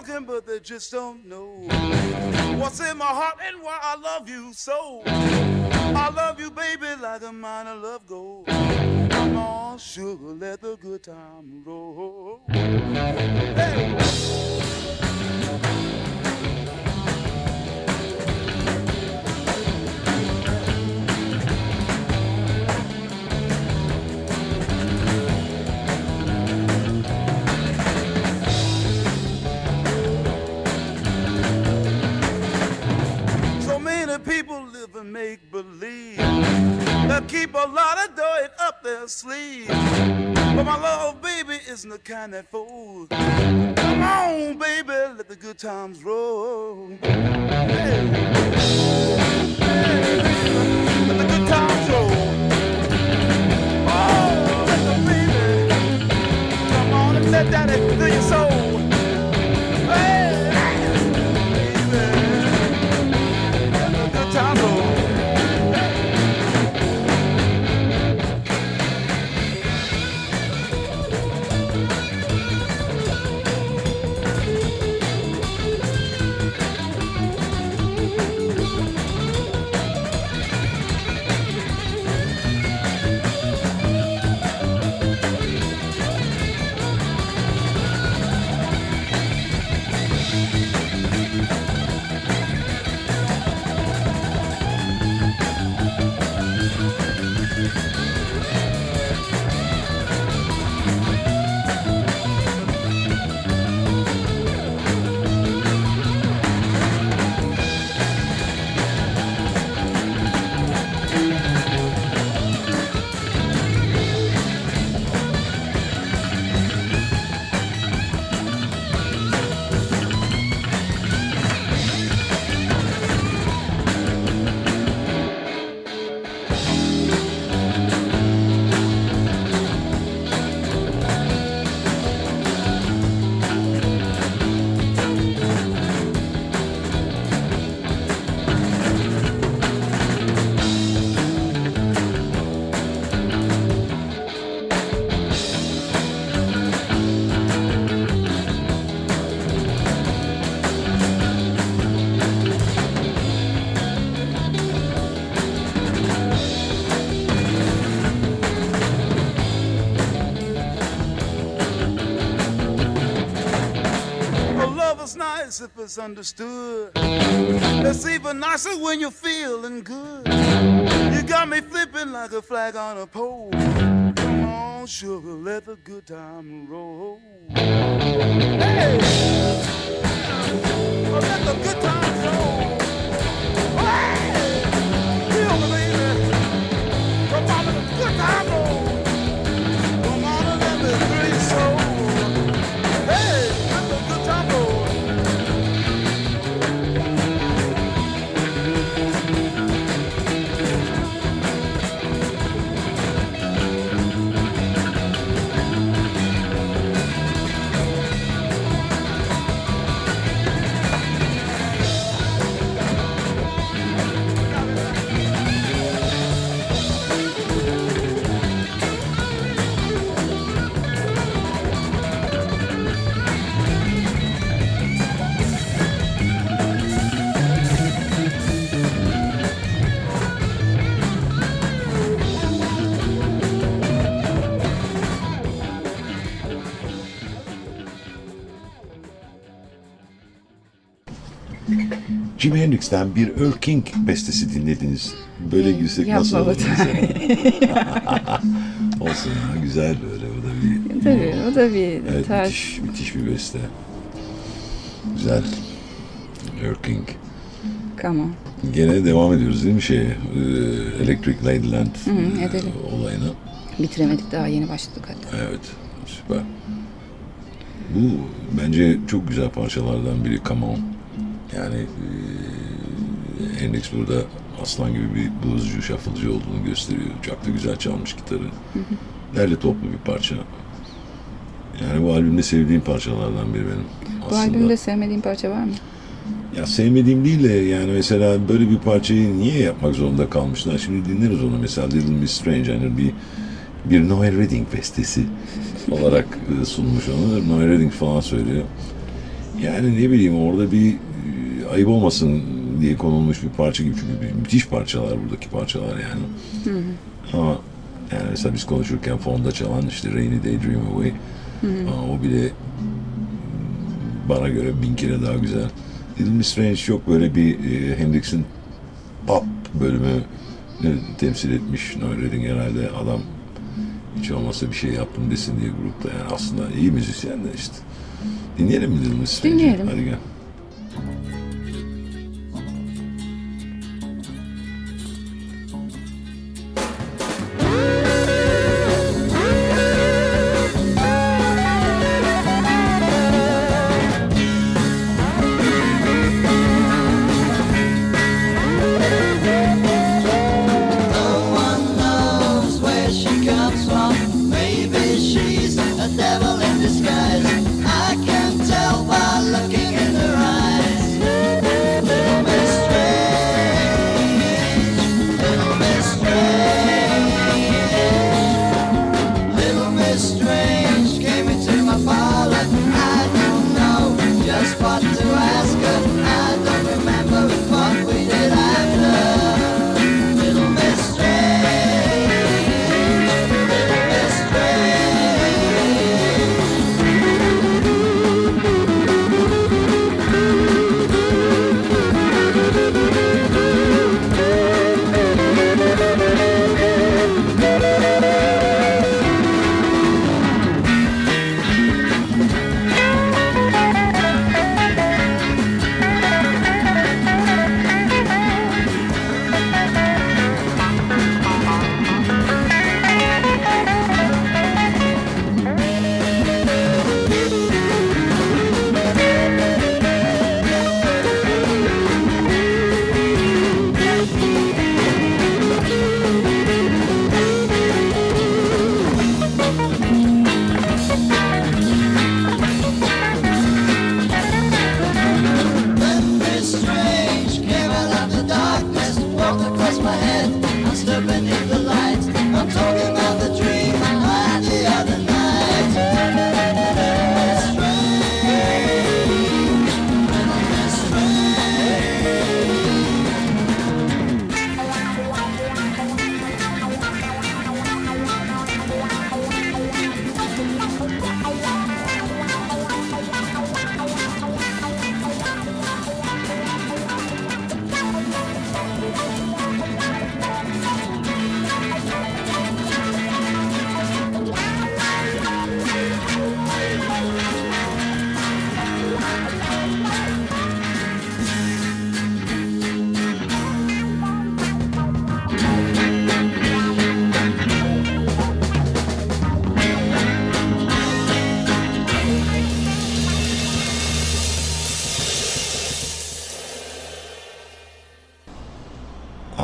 talking, but they just don't know what's in my heart and why I love you so. I love you, baby, like a mine of love gold. Come on, sugar, let the good time roll. Hey. People live and make believe. They keep a lot of dirt up their sleeve. But my love, baby, isn't the kind that folds. Come on, baby, let the good times roll. Hey. Let the good times roll. Oh, let the baby come on and let that fill your soul. It's understood. Nicer when you're feeling good. You got me flipping like a flag on a pole. Come on, sugar, let the good time roll. Jimi Hendrix'ten bir Earl King bestesi dinlediniz. Böyle girsek nasıl olur? Olsun ya güzel böyle o da bir Tabii o da bir evet, tarz. müthiş, müthiş bir beste. Güzel. Earl King. Come on. Gene devam ediyoruz değil mi şeye? e, Electric Ladyland Hı hı, edelim. e, olayına. Bitiremedik daha yeni başladık hatta. Evet, süper. Bu bence çok güzel parçalardan biri Come On. Yani e, Hendrix burada aslan gibi bir bluescu, shuffle'cı olduğunu gösteriyor. Çok da güzel çalmış gitarı. Derli toplu bir parça. Yani bu albümde sevdiğim parçalardan biri benim. Bu aslında. albümde sevmediğin parça var mı? Ya sevmediğim değil de yani mesela böyle bir parçayı niye yapmak zorunda kalmışlar? Şimdi dinleriz onu mesela Little Miss Strange yani bir bir Noel Redding bestesi olarak sunmuş onu. Noel Redding falan söylüyor. Yani ne bileyim orada bir ayıp olmasın diye konulmuş bir parça gibi çünkü müthiş parçalar buradaki parçalar yani. Ama yani mesela biz konuşurken fonda çalan işte Rainy Day Dream Away Aa, o bile bana göre bin kere daha güzel. Little Miss Strange çok böyle bir e, Hendrix'in pop bölümü temsil etmiş. Noel herhalde adam hiç olmazsa bir şey yaptım desin diye grupta yani aslında iyi müzisyen de işte. Dinleyelim mi Little Miss Strange'i? Dinleyelim. Hadi gel.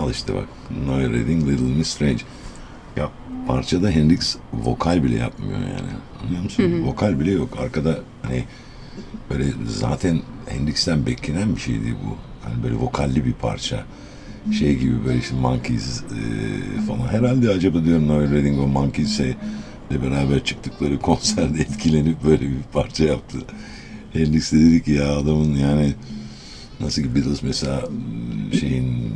Al işte bak. Noel Redding, Little Miss Strange. Ya parçada Hendrix vokal bile yapmıyor yani. Anlıyor musun? Vokal bile yok. Arkada hani böyle zaten Hendrix'ten beklenen bir şeydi bu. Hani böyle vokalli bir parça. Şey gibi böyle işte Monkeys e, falan. Herhalde acaba diyorum Noel Redding o Monkeys'e de beraber çıktıkları konserde etkilenip böyle bir parça yaptı. Hendrix de dedi ki ya adamın yani Nasıl ki Beatles mesela şeyin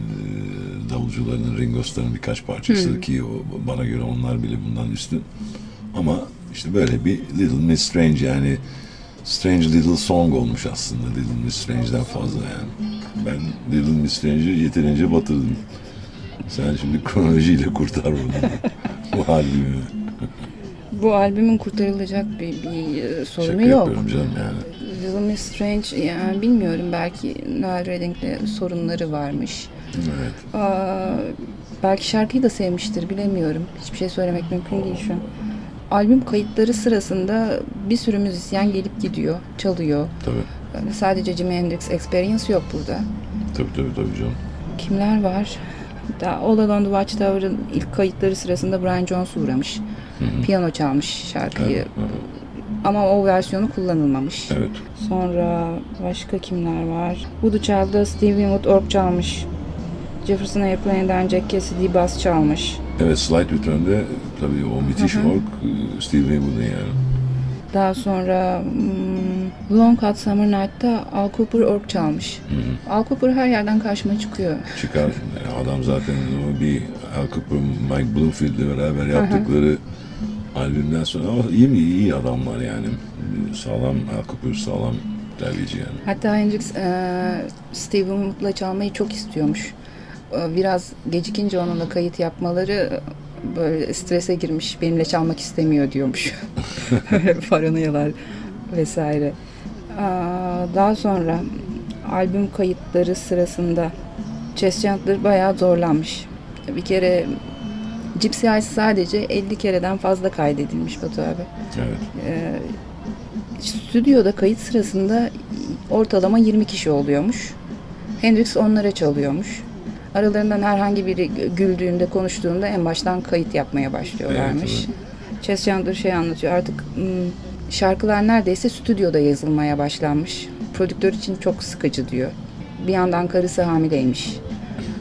davulcularının Ringo Starr'ın birkaç parçası ki o, bana göre onlar bile bundan üstün. Ama işte böyle bir Little Miss Strange yani Strange Little Song olmuş aslında Little Miss Strange'den fazla yani. Ben Little Miss Strange'i yeterince batırdım. Sen şimdi kronolojiyle kurtar bunu. Bu albümü. Bu albümün kurtarılacak bir, bir e, sorunu Şaka yok. yapıyorum canım yani. Little Miss Strange yani bilmiyorum belki Noel Redding'le sorunları varmış. Evet. Aa, belki şarkıyı da sevmiştir bilemiyorum. Hiçbir şey söylemek mümkün değil şu an. Albüm kayıtları sırasında bir sürü müzisyen gelip gidiyor, çalıyor. Tabii. Yani sadece Jimi Hendrix Experience yok burada. Tabii tabii tabii canım. Kimler var? Daha All Along the Watchtower'ın ilk kayıtları sırasında Brian Jones uğramış. Piyano çalmış şarkıyı. Evet, evet. Ama o versiyonu kullanılmamış. evet. Sonra başka kimler var? Voodoo Child'da Steve Winwood org çalmış. Jefferson Airplane'den Jack Cassidy bass çalmış. Evet Slide Return'de tabii o müthiş org e, Steve Winwood'un yani. Daha sonra hmm, Long Hot Summer Night'ta Al Cooper org çalmış. Al Cooper her yerden karşıma çıkıyor. Çıkar. Adam zaten o bir Al Cooper, Mike Bloomfield'le beraber yaptıkları albümden sonra ama iyi mi iyi adamlar yani. Sağlam Al Cooper sağlam klavyeci yani. Hatta Hendrix e, Steve Winwood'la çalmayı çok istiyormuş. E, Biraz gecikince onunla kayıt yapmaları e, böyle strese girmiş. Benimle çalmak istemiyor diyormuş. Paranoyalar vesaire. Daha sonra albüm kayıtları sırasında Chess Chandler bayağı zorlanmış. Bir kere Gypsy Eyes sadece 50 kereden fazla kaydedilmiş Batu abi. Evet. Stüdyoda kayıt sırasında ortalama 20 kişi oluyormuş. Hendrix onlara çalıyormuş. Aralarından herhangi biri güldüğünde, konuştuğunda en baştan kayıt yapmaya başlıyorlarmış. Evet, Chess Chandler şey anlatıyor. Artık şarkılar neredeyse stüdyoda yazılmaya başlanmış. Prodüktör için çok sıkıcı diyor. Bir yandan karısı hamileymiş.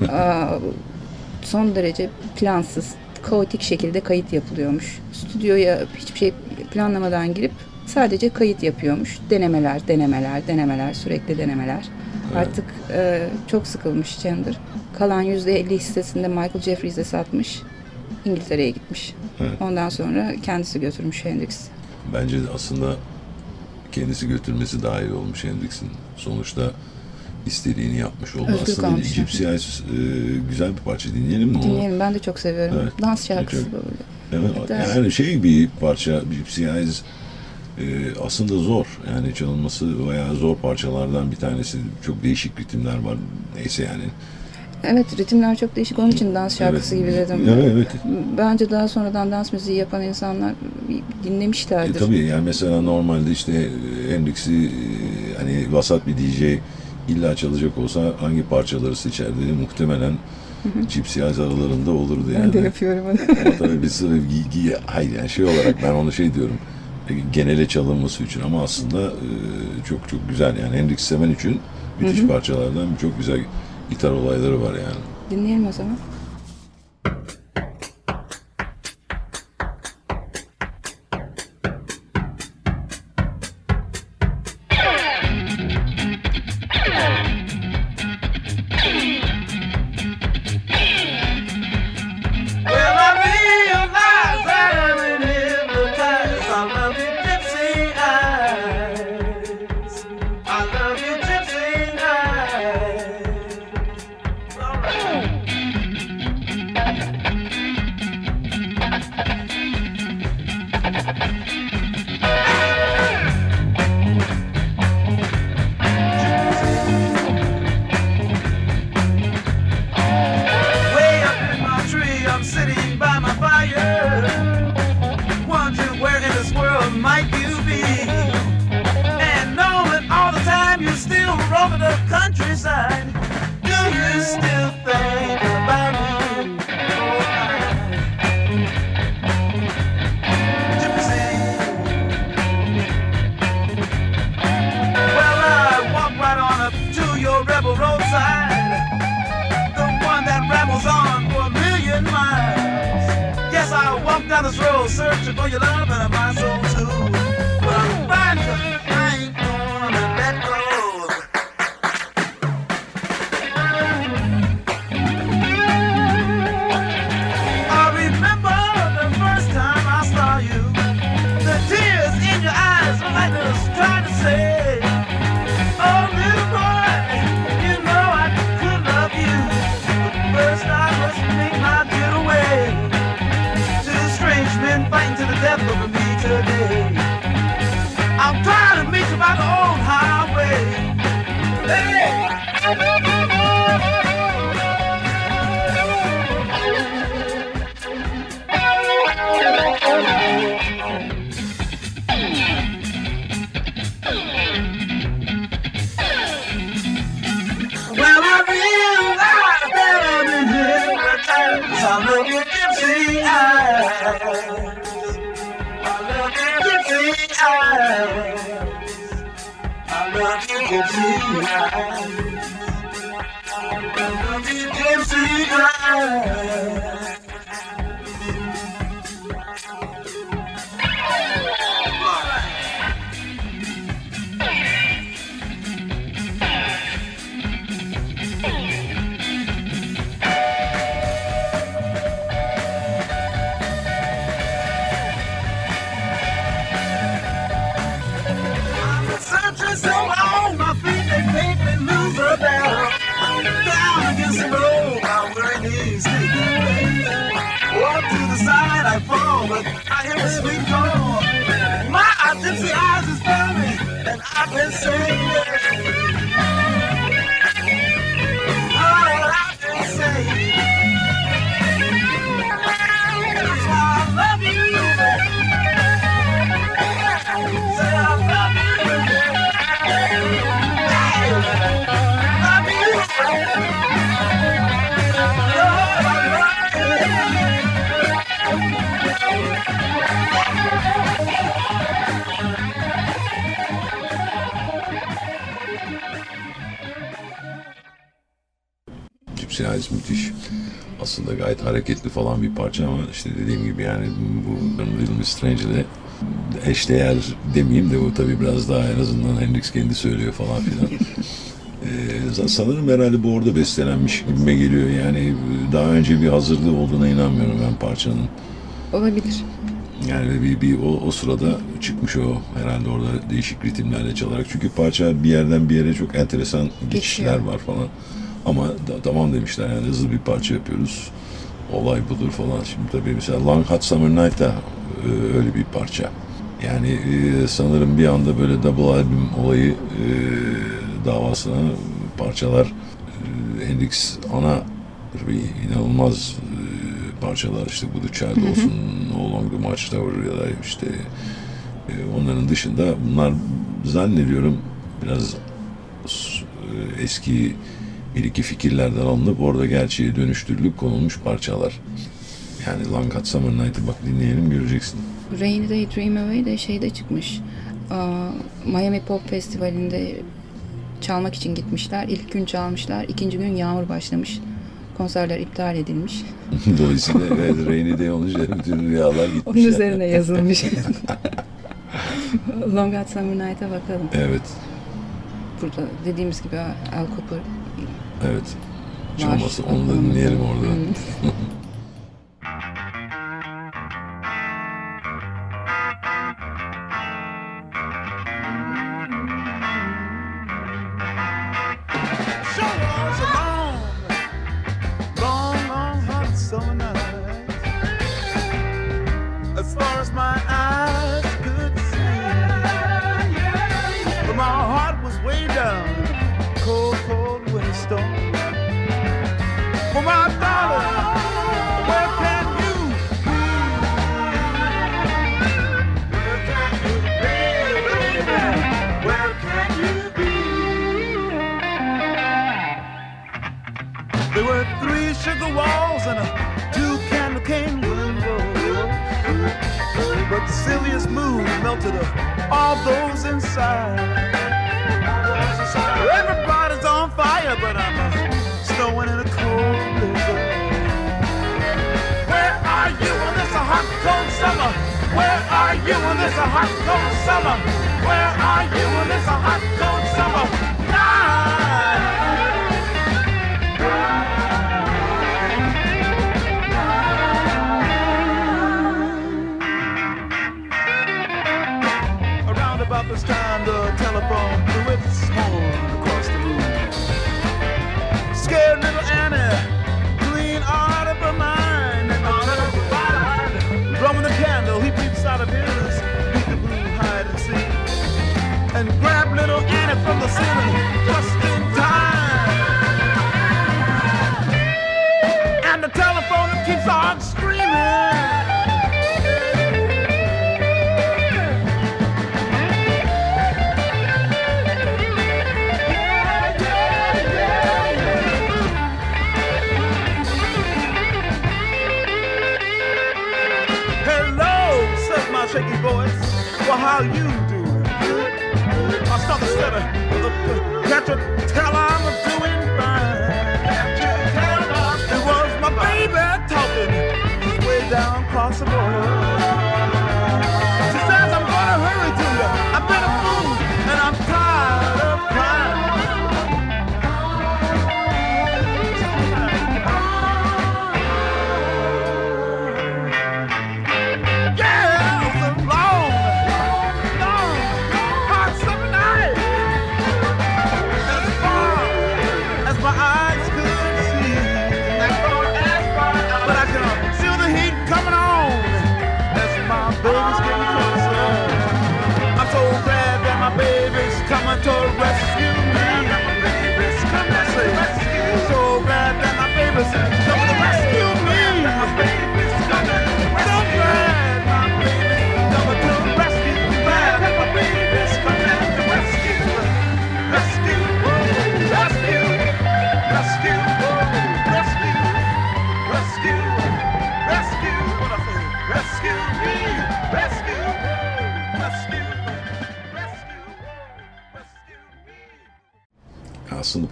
Son derece plansız, kaotik şekilde kayıt yapılıyormuş. Stüdyoya hiçbir şey planlamadan girip sadece kayıt yapıyormuş. Denemeler, denemeler, denemeler, sürekli denemeler. Artık e, çok sıkılmış Chandler. Kalan %50 hissesini de Michael Jeffries'e satmış. İngiltere'ye gitmiş. Evet. Ondan sonra kendisi götürmüş Hendrix. Bence aslında kendisi götürmesi daha iyi olmuş Hendrix'in. Sonuçta istediğini yapmış oldu. Özgür aslında. Gypsy Eyes e, güzel bir parça dinleyelim mi? Dinleyelim ben de çok seviyorum. Evet. Dans şarkısı Çok- böyle. Evet, Hatta- yani şey bir parça Gypsy Eyes e, aslında zor. Yani çalınması bayağı zor parçalardan bir tanesi. Çok değişik ritimler var. Neyse yani. Evet ritimler çok değişik onun için dans şarkısı Evet. gibi dedim. Evet, evet. Bence daha sonradan dans müziği yapan insanlar E, dinlemişlerdir. tabii yani mesela normalde işte e, Hendrix'i e, hani vasat bir DJ illa çalacak olsa hangi parçaları seçerdi muhtemelen Eyes aralarında olurdu yani. Ben de yapıyorum onu. Ama tabii bir sırf gi- hayır yani şey olarak ben onu şey diyorum e, genele çalınması için ama aslında e, çok çok güzel yani Hendrix seven için müthiş parçalardan çok güzel gitar olayları var yani. Dinleyelim o zaman. Down this road searching for your love and my soul Size müthiş. Aslında gayet hareketli falan bir parça ama işte dediğim gibi yani bu Little Miss Strange ile eşdeğer demeyeyim de bu tabii biraz daha en azından Hendrix kendi söylüyor falan filan. Ee, sanırım herhalde bu orada bestelenmiş gibime geliyor. Yani daha önce bir hazırlığı olduğuna inanmıyorum ben parçanın. Olabilir. Yani bir, bir o, o sırada çıkmış o herhalde orada değişik ritimlerle çalarak. Çünkü parça bir yerden bir yere çok enteresan geçişler Geçiyor. var falan. Ama da, tamam demişler yani hızlı bir parça yapıyoruz. Olay budur falan. Şimdi tabii mesela Long Hot Summer Night da e, öyle bir parça. Yani e, sanırım bir anda böyle double albüm olayı e, davasına parçalar e, Hendrix ana bir inanılmaz e, parçalar işte bu Child olsun No Longer Much Tower ya da işte e, onların dışında bunlar zannediyorum biraz e, eski bir iki fikirlerden alınıp orada gerçeğe dönüştürülüp konulmuş parçalar. Yani Long Hot Summer Night'ı bak dinleyelim göreceksin. Rainy Day Dream Away de şeyde çıkmış. Miami Pop Festivali'nde çalmak için gitmişler. İlk gün çalmışlar. ikinci gün yağmur başlamış. Konserler iptal edilmiş. Dolayısıyla evet, Rainy Day olunca bütün rüyalar Onun gitmişler. üzerine yazılmış. Long Hot Summer Night'a bakalım. Evet, Burada dediğimiz gibi Al Cooper evet. Onu da dinleyelim orada. all those inside. Everybody's on fire, but I'm snowing in a cold blizzard. Where are you in this uh, hot, cold summer? Where are you in this uh, hot, cold summer? Where are you in this uh, hot, cold this time, the telephone Well, how you doing? I start to stutter. Can't you tell I'm doing fine? It was my baby talking. Way down across the border.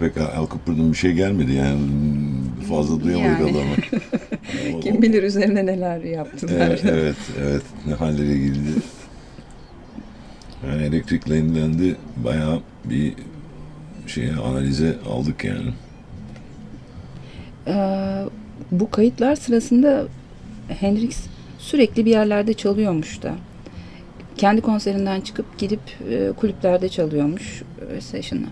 Pek Al Cooper'dan bir şey gelmedi yani fazla duyamadık Yani. adamı. Kim bilir üzerine neler yaptılar. Evet, evet, evet. Ne hallere girdi. Yani Electric Lane'den bayağı bir şeye analize aldık yani. Ee, bu kayıtlar sırasında Hendrix sürekli bir yerlerde çalıyormuş da. Kendi konserinden çıkıp gidip e, kulüplerde çalıyormuş e, session'ı.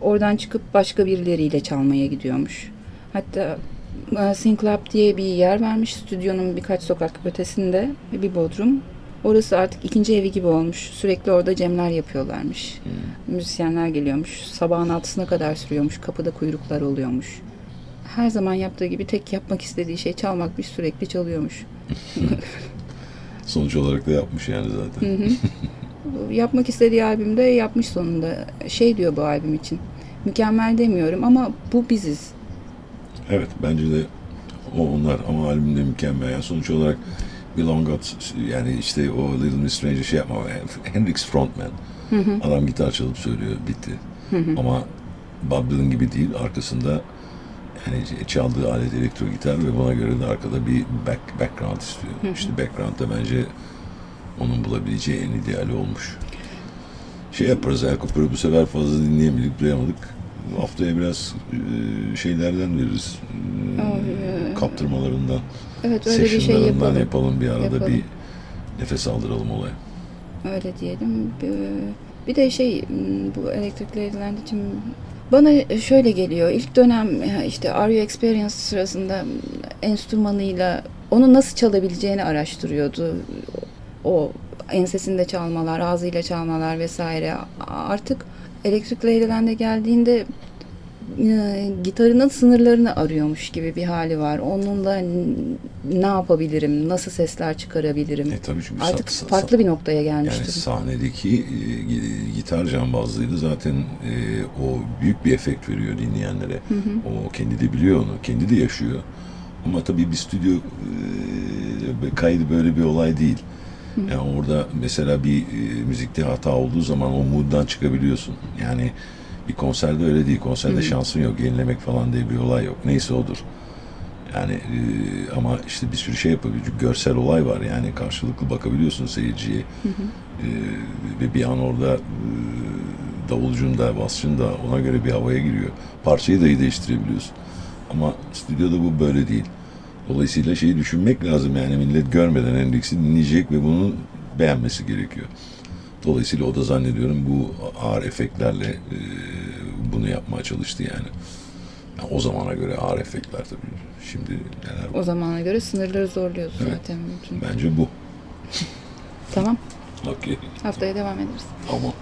Oradan çıkıp başka birileriyle çalmaya gidiyormuş. Hatta e, Sin Club diye bir yer vermiş stüdyonun birkaç sokak ötesinde bir bodrum. Orası artık ikinci evi gibi olmuş. Sürekli orada cemler yapıyorlarmış. Müzisyenler geliyormuş. Sabahın altısına kadar sürüyormuş. Kapıda kuyruklar oluyormuş her zaman yaptığı gibi tek yapmak istediği şey çalmakmış sürekli çalıyormuş. Sonuç olarak da yapmış yani zaten. Yapmak istediği albümde yapmış sonunda. Şey diyor bu albüm için. Mükemmel demiyorum ama bu biziz. Evet bence de o onlar ama albümde mükemmel. Yani sonuç olarak Bill Ongot yani işte o Little Miss Strange'e şey yapma. Hendrix frontman. Adam gitar çalıp söylüyor bitti. Ama Bob Dylan gibi değil arkasında yani çaldığı alet elektro gitar ve buna göre de arkada bir back, background istiyor. İşte background da bence onun bulabileceği en ideali olmuş. Şey yaparız, Cooper'ı bu sefer fazla dinleyemedik, duyamadık. Haftaya biraz e, şeylerden veririz. E, Ay, e, kaptırmalarından, Evet öyle bir şey yapalım. yapalım bir arada Yapalım. bir nefes aldıralım olaya. Öyle diyelim. Bir- de şey bu elektrikli edilen için bana şöyle geliyor. İlk dönem işte You Experience sırasında enstrümanıyla onu nasıl çalabileceğini araştırıyordu. O ensesinde çalmalar, ağzıyla çalmalar vesaire. Artık elektrikli edilende geldiğinde e, gitarının sınırlarını arıyormuş gibi bir hali var. Onunla ne yapabilirim, nasıl sesler çıkarabilirim? E tabii çünkü Artık sa- sa- farklı bir noktaya gelmiş Yani sahnedeki e, gi- gitar cambazlığıyla zaten e, o büyük bir efekt veriyor dinleyenlere. O kendi de biliyor onu, kendi de yaşıyor. Ama tabii bir stüdyo e, kaydı böyle bir olay değil. Yani orada mesela bir e, müzikte hata olduğu zaman o mood'dan çıkabiliyorsun. Yani bir konserde öyle değil. Konserde şansın yok. Yenilemek falan diye bir olay yok. Neyse odur. Yani e, ama işte bir sürü şey yapabiliyor. Görsel olay var yani karşılıklı bakabiliyorsun seyirciye. E, ve bir an orada e, davulcun da basçın da ona göre bir havaya giriyor. Parçayı dahi değiştirebiliyorsun. Ama stüdyoda bu böyle değil. Dolayısıyla şeyi düşünmek lazım yani millet görmeden Hendrix'i dinleyecek ve bunu beğenmesi gerekiyor. Dolayısıyla o da zannediyorum bu ağır efektlerle e, bunu yapmaya çalıştı yani. Yani o zamana göre ağır efektler tabii. Şimdi neler O zamana göre sınırları zorluyoruz Evet. zaten. Bütün. Bence bu. Tamam. Okey. Haftaya devam ederiz. Tamam.